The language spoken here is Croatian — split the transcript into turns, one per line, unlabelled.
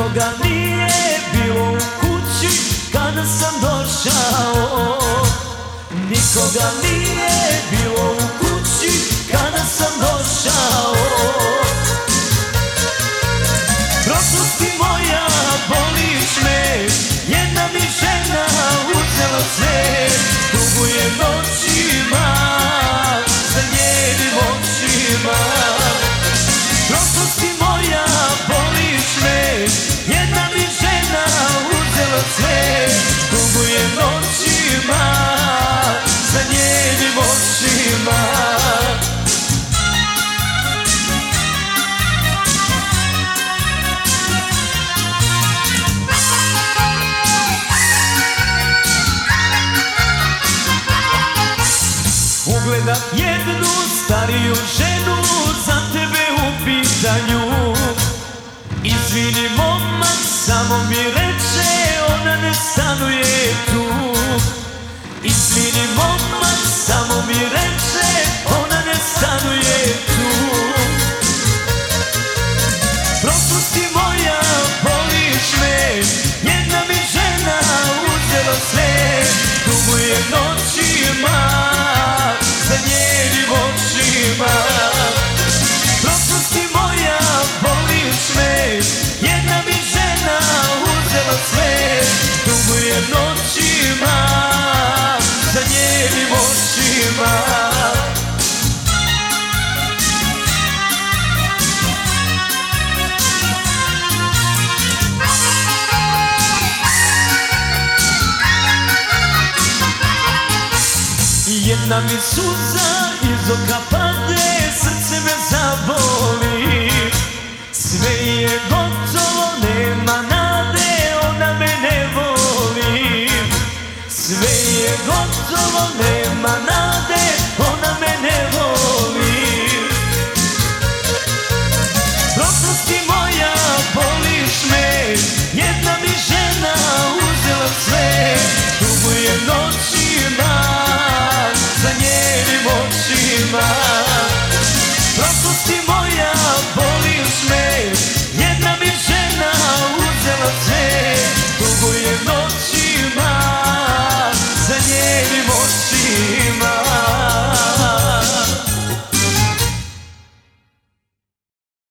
Nikoga nije bilo u kući kada sam došao. Nikoga nije bilo Ugleda jednu stariju ženu za tebe u pitanju Izvini momak, samo mi reče ona ne stanuje tu. Izvini momak, Jedna mi suza iz oka pade, srce me zaboli. Sve je gotovo, nema nade, ona me ne voli. Sve je gotovo, nema nade